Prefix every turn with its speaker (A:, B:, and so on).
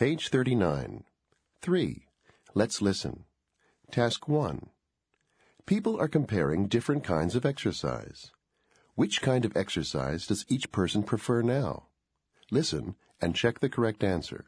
A: Page 39. 3. Let's listen. Task 1. People are comparing different kinds of exercise. Which kind of exercise does each person prefer now? Listen and check the correct answer.